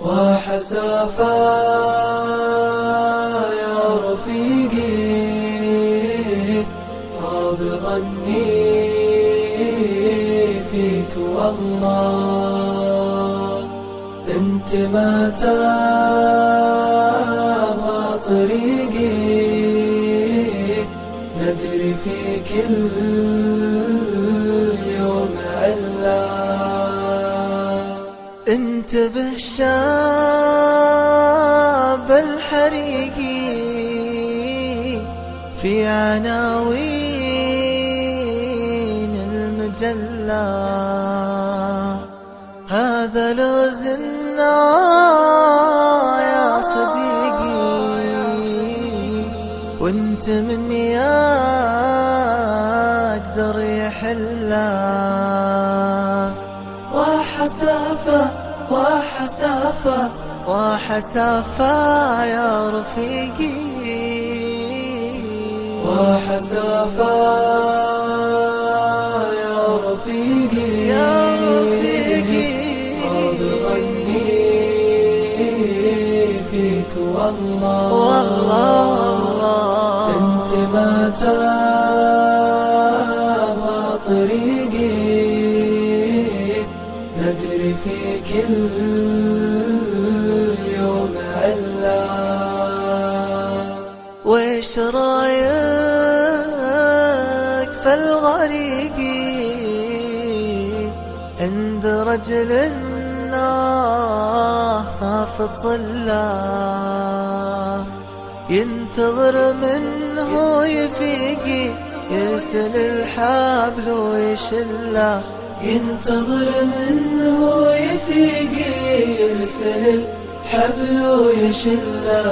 وحسافا يا رفيقي طاب ظني فيك والله. انت ما تابغى طريقي ندري في كل يوم علا انت بالشاب الحريقي في عناوين المجلة. هذا لغزنا يا صديقي. وانت من يقدر وحسافة وحسافة يا رفيقي. وحسافة يا رفيقي. يا رفيقي. ظني فيك والله. والله. والله أنت ما تابغى ندري في كل يوم علا وش رأيك في الغريقي عند رجل في ظلة ينتظر منه يفيقي يرسل الحبل ويشله. ينتظر منه يفيقي يرسل الحبل ويشله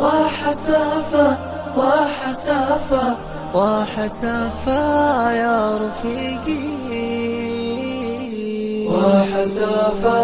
وحسافة وحسافة وحسافة يا رفيقي. وحسافة.